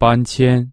搬迁